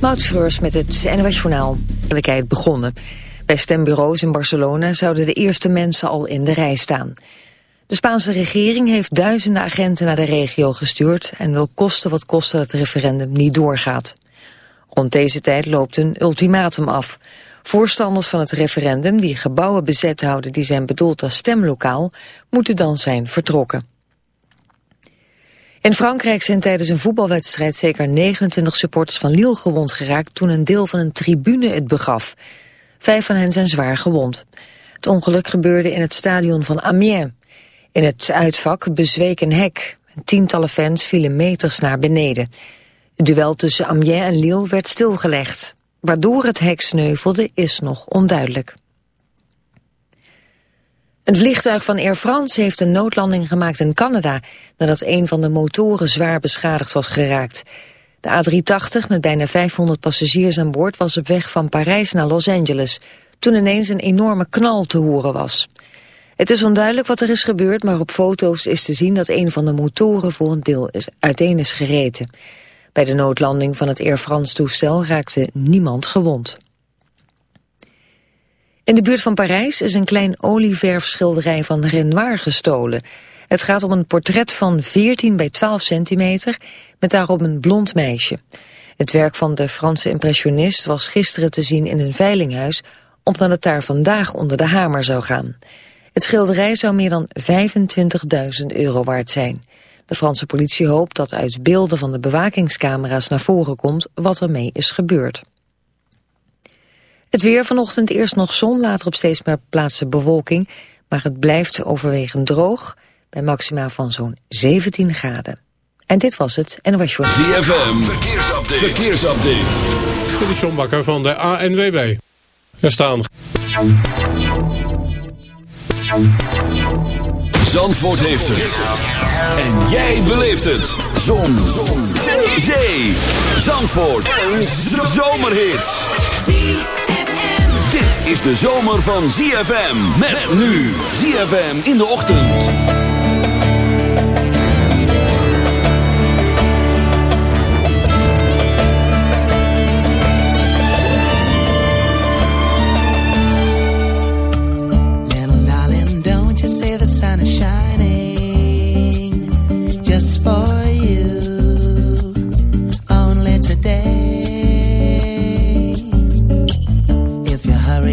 Moutschreurs met het NOS Journaal. begonnen. Bij stembureaus in Barcelona zouden de eerste mensen al in de rij staan. De Spaanse regering heeft duizenden agenten naar de regio gestuurd... en wil kosten wat kosten dat het referendum niet doorgaat. Rond deze tijd loopt een ultimatum af. Voorstanders van het referendum die gebouwen bezet houden... die zijn bedoeld als stemlokaal, moeten dan zijn vertrokken. In Frankrijk zijn tijdens een voetbalwedstrijd zeker 29 supporters van Lille gewond geraakt toen een deel van een tribune het begaf. Vijf van hen zijn zwaar gewond. Het ongeluk gebeurde in het stadion van Amiens. In het uitvak bezweek een hek. Tientallen fans vielen meters naar beneden. Het duel tussen Amiens en Lille werd stilgelegd. Waardoor het hek sneuvelde is nog onduidelijk. Een vliegtuig van Air France heeft een noodlanding gemaakt in Canada... nadat een van de motoren zwaar beschadigd was geraakt. De A380 met bijna 500 passagiers aan boord was op weg van Parijs naar Los Angeles... toen ineens een enorme knal te horen was. Het is onduidelijk wat er is gebeurd, maar op foto's is te zien... dat een van de motoren voor een deel is, uiteen is gereten. Bij de noodlanding van het Air France toestel raakte niemand gewond. In de buurt van Parijs is een klein olieverfschilderij van Renoir gestolen. Het gaat om een portret van 14 bij 12 centimeter met daarop een blond meisje. Het werk van de Franse impressionist was gisteren te zien in een veilinghuis... omdat het daar vandaag onder de hamer zou gaan. Het schilderij zou meer dan 25.000 euro waard zijn. De Franse politie hoopt dat uit beelden van de bewakingscamera's naar voren komt wat ermee is gebeurd. Het weer vanochtend eerst nog zon, later op steeds meer plaatsen bewolking. Maar het blijft overwegend droog, bij maxima van zo'n 17 graden. En dit was het en was voor ZFM, verkeersupdate. verkeersupdate. Dit is John Bakker van de ANWB. Er staan... Zandvoort heeft het. En jij beleeft het. Zon. Zon. Zee. Zandvoort. Een zomerhit is de zomer van ZFM. Met nu ZFM in de ochtend. Little darling, don't you say the sun is shining just for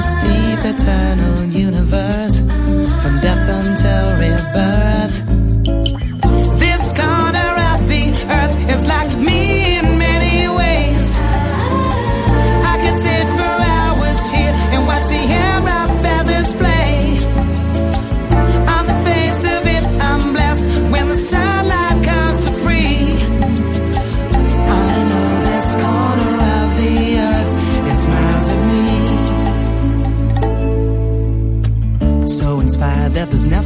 this deep eternal universe from death until rebirth.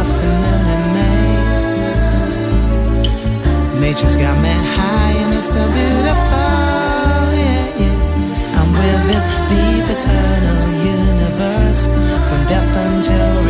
afternoon in May. Nature's got me high and it's so beautiful. Yeah, yeah. I'm with this deep eternal universe from death until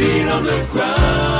feet on the ground.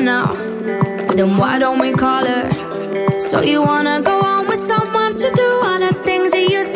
now, then why don't we call her? So you wanna go on with someone to do all the things you used to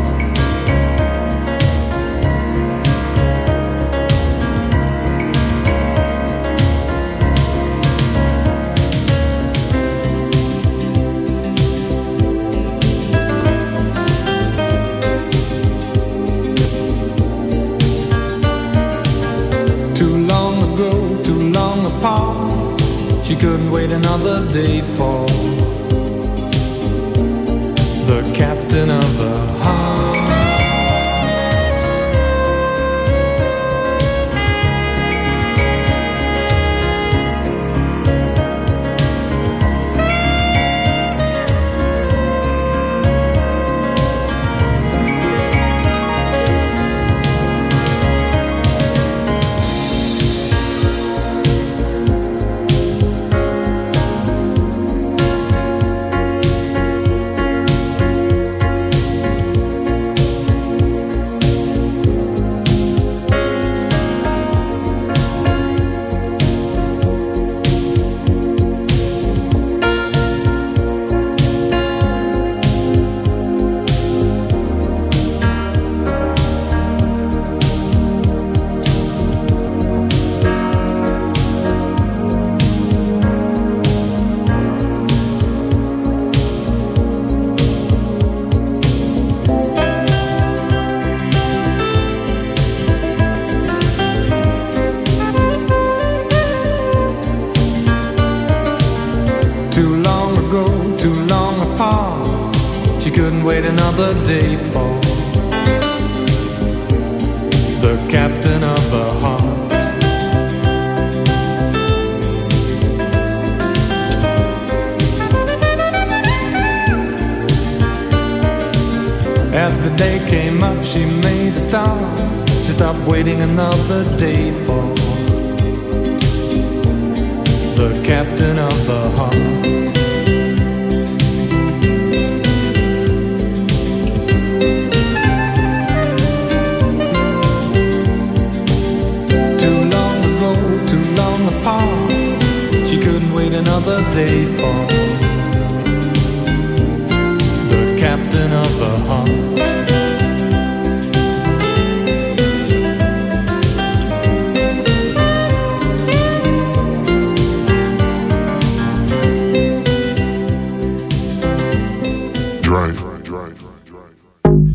Couldn't wait another day for the captain of the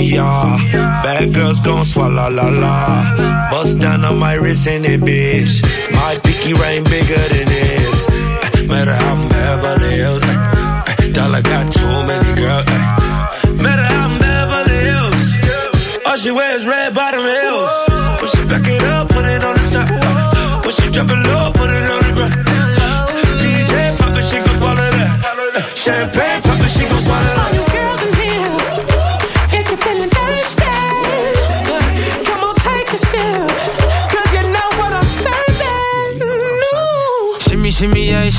Yeah, shimmy. Bad girls gon' swallow la la. Bust down on my wrist in it, bitch. My pinky ring bigger than this. Eh, Matter how I'm Beverly Hills. eh, eh, Dollar got too many girls. Matter how I'm Beverly Hills. All she wears red bottom heels. When she back it up, put it on the top. eh. When she drop it low, put it on the ground. DJ pop it, she gon' swallow that. Champagne pop it, she gon' swallow that.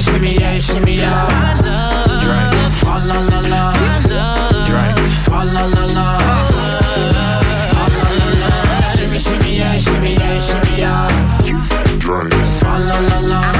shimmy, yeah, shimmy, yeah, shimmy, yeah. Drink. Fa la la la. Drink. Fa la la la. La la la. Shimmy, shimmy, yeah, shimmy, yeah, shimmy, yeah. Drink. Fa la la la.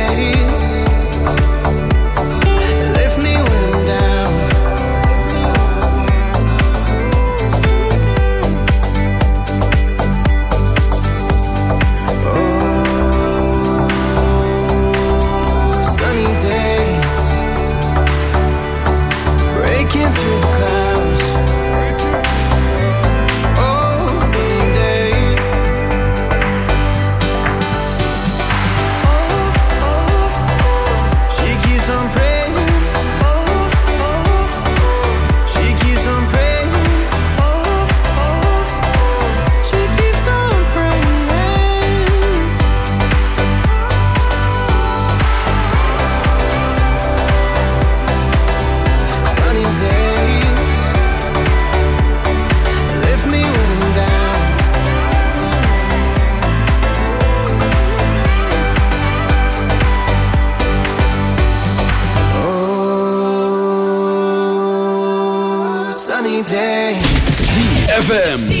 ZFM.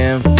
Goddamn,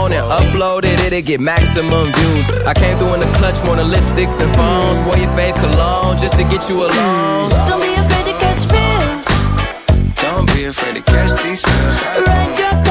and upload it, it'll get maximum views. I came through in the clutch more than lipsticks and phones. Wore your fave cologne just to get you alone. Don't be afraid to catch feels. Don't be afraid to catch these. Ride your